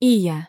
И я.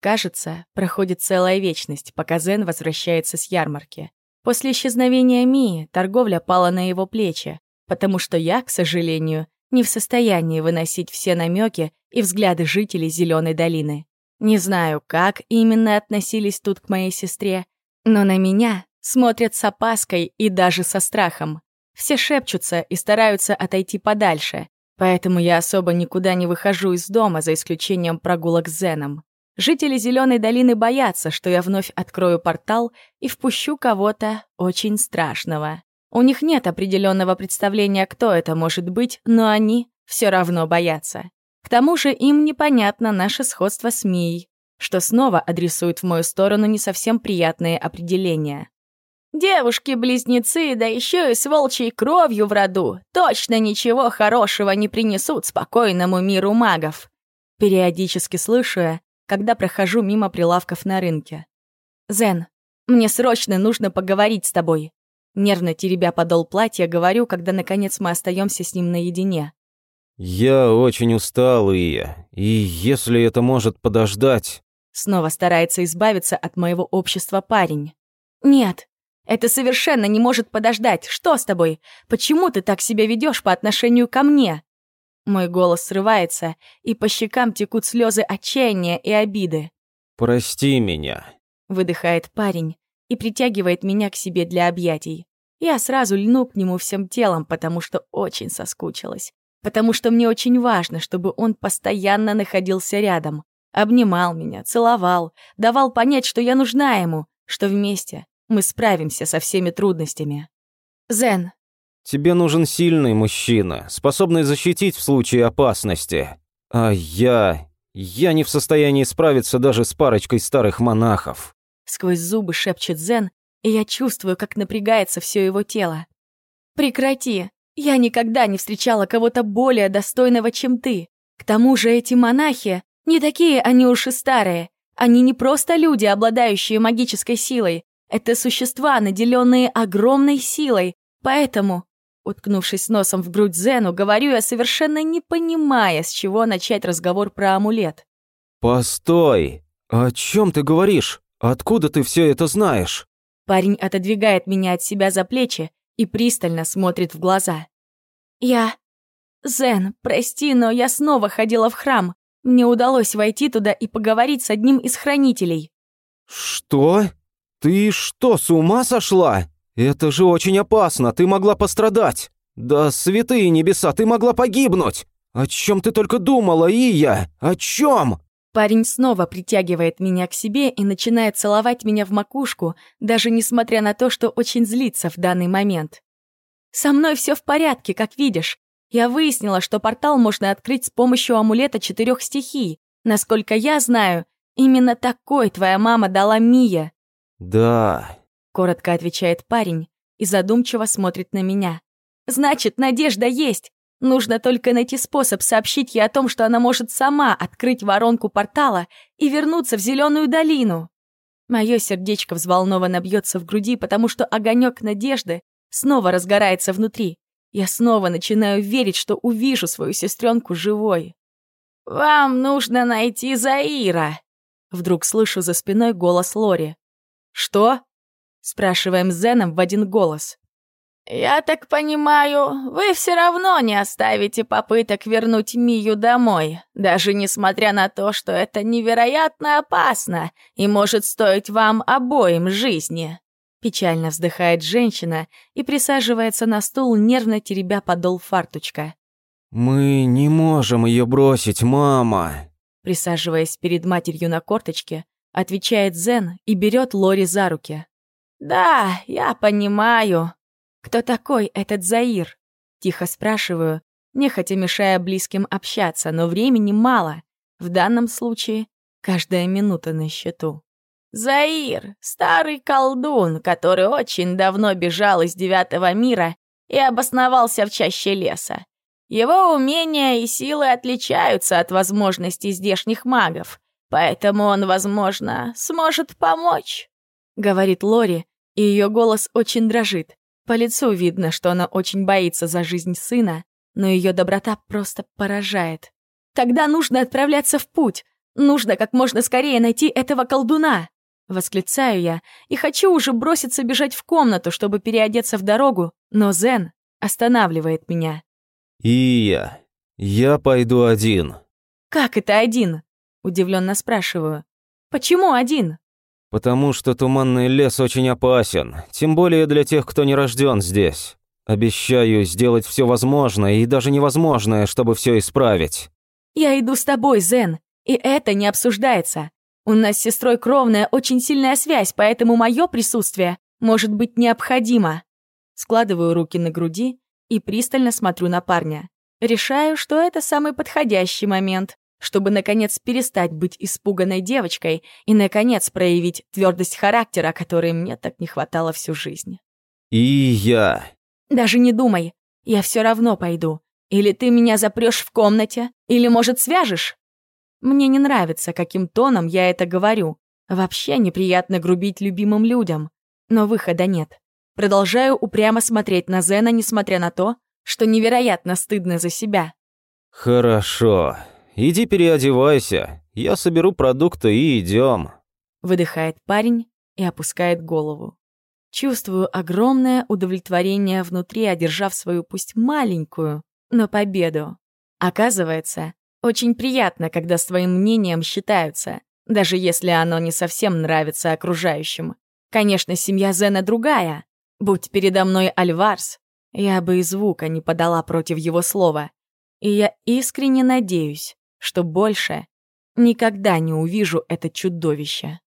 Кажется, проходит целая вечность, пока Зен возвращается с ярмарки. После исчезновения Мии торговля пала на его плечи, потому что я, к сожалению, не в состоянии выносить все намеки и взгляды жителей Зеленой долины. Не знаю, как именно относились тут к моей сестре, но на меня смотрят с опаской и даже со страхом. Все шепчутся и стараются отойти подальше, поэтому я особо никуда не выхожу из дома, за исключением прогулок с Зеном. Жители Зеленой долины боятся, что я вновь открою портал и впущу кого-то очень страшного. У них нет определенного представления, кто это может быть, но они все равно боятся. К тому же им непонятно наше сходство с Мией, что снова адресует в мою сторону не совсем приятные определения. Девушки-близнецы, да еще и с волчьей кровью в роду, точно ничего хорошего не принесут спокойному миру магов. Периодически слышу я, когда прохожу мимо прилавков на рынке. «Зен, мне срочно нужно поговорить с тобой». Нервно теребя подол платья, говорю, когда, наконец, мы остаемся с ним наедине. «Я очень устал, Ия, и если это может подождать...» Снова старается избавиться от моего общества парень. «Нет, это совершенно не может подождать. Что с тобой? Почему ты так себя ведешь по отношению ко мне?» Мой голос срывается, и по щекам текут слезы отчаяния и обиды. «Прости меня», — выдыхает парень и притягивает меня к себе для объятий. Я сразу льну к нему всем телом, потому что очень соскучилась. Потому что мне очень важно, чтобы он постоянно находился рядом. Обнимал меня, целовал, давал понять, что я нужна ему, что вместе мы справимся со всеми трудностями. «Зен, Тебе нужен сильный мужчина, способный защитить в случае опасности. А я... я не в состоянии справиться даже с парочкой старых монахов». Сквозь зубы шепчет Зен, и я чувствую, как напрягается все его тело. «Прекрати! Я никогда не встречала кого-то более достойного, чем ты. К тому же эти монахи, не такие они уж и старые. Они не просто люди, обладающие магической силой. Это существа, наделенные огромной силой. Поэтому Уткнувшись носом в грудь Зену, говорю я, совершенно не понимая, с чего начать разговор про амулет. «Постой! О чем ты говоришь? Откуда ты все это знаешь?» Парень отодвигает меня от себя за плечи и пристально смотрит в глаза. «Я... Зен, прости, но я снова ходила в храм. Мне удалось войти туда и поговорить с одним из хранителей». «Что? Ты что, с ума сошла?» «Это же очень опасно, ты могла пострадать! Да святые небеса, ты могла погибнуть! О чем ты только думала, Ия? О чем?» Парень снова притягивает меня к себе и начинает целовать меня в макушку, даже несмотря на то, что очень злится в данный момент. «Со мной все в порядке, как видишь. Я выяснила, что портал можно открыть с помощью амулета четырех стихий. Насколько я знаю, именно такой твоя мама дала Мия». «Да, Коротко отвечает парень и задумчиво смотрит на меня. «Значит, надежда есть. Нужно только найти способ сообщить ей о том, что она может сама открыть воронку портала и вернуться в Зеленую долину». Мое сердечко взволнованно бьется в груди, потому что огонек надежды снова разгорается внутри. Я снова начинаю верить, что увижу свою сестренку живой. «Вам нужно найти Заира!» Вдруг слышу за спиной голос Лори. «Что?» Спрашиваем Зеном в один голос. «Я так понимаю, вы все равно не оставите попыток вернуть Мию домой, даже несмотря на то, что это невероятно опасно и может стоить вам обоим жизни». Печально вздыхает женщина и присаживается на стул, нервно теребя подол фартучка. «Мы не можем ее бросить, мама!» Присаживаясь перед матерью на корточке, отвечает Зен и берет Лори за руки. «Да, я понимаю. Кто такой этот Заир?» Тихо спрашиваю, нехотя мешая близким общаться, но времени мало. В данном случае каждая минута на счету. «Заир — старый колдун, который очень давно бежал из Девятого мира и обосновался в чаще леса. Его умения и силы отличаются от возможностей здешних магов, поэтому он, возможно, сможет помочь», — говорит Лори, и ее голос очень дрожит. По лицу видно, что она очень боится за жизнь сына, но ее доброта просто поражает. «Тогда нужно отправляться в путь. Нужно как можно скорее найти этого колдуна!» Восклицаю я и хочу уже броситься бежать в комнату, чтобы переодеться в дорогу, но Зен останавливает меня. «И я. Я пойду один». «Как это один?» — удивленно спрашиваю. «Почему один?» «Потому что туманный лес очень опасен, тем более для тех, кто не рожден здесь. Обещаю сделать все возможное и даже невозможное, чтобы все исправить». «Я иду с тобой, Зен, и это не обсуждается. У нас с сестрой кровная очень сильная связь, поэтому мое присутствие может быть необходимо». Складываю руки на груди и пристально смотрю на парня. Решаю, что это самый подходящий момент, чтобы, наконец, перестать быть испуганной девочкой и, наконец, проявить твердость характера, которой мне так не хватало всю жизнь. «И я...» «Даже не думай, я все равно пойду. Или ты меня запрешь в комнате, или, может, свяжешь?» Мне не нравится, каким тоном я это говорю. Вообще неприятно грубить любимым людям. Но выхода нет. Продолжаю упрямо смотреть на Зена, несмотря на то, что невероятно стыдно за себя. «Хорошо. Иди переодевайся. Я соберу продукты и идем. Выдыхает парень и опускает голову. Чувствую огромное удовлетворение внутри, одержав свою пусть маленькую, но победу. Оказывается, очень приятно, когда с твоим мнением считаются, даже если оно не совсем нравится окружающим. Конечно, семья Зена другая, Будь передо мной Альварс, я бы и звука не подала против его слова. И я искренне надеюсь, что больше никогда не увижу это чудовище.